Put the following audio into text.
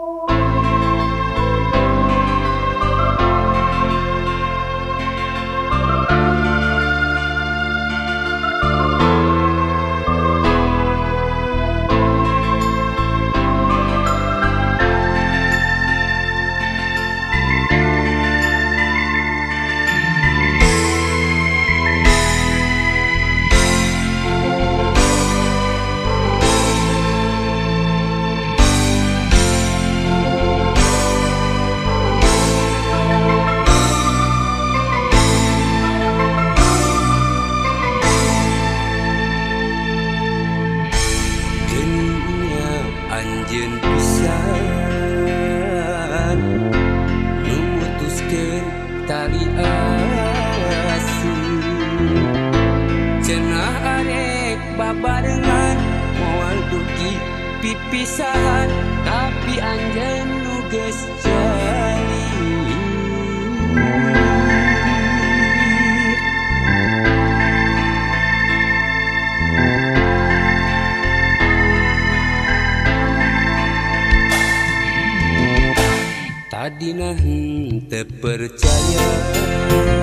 Oh. tali asih cenah arek babarengan moal dugi pipisahan tapi anjeun nu geus terpercaya. Terpercaya.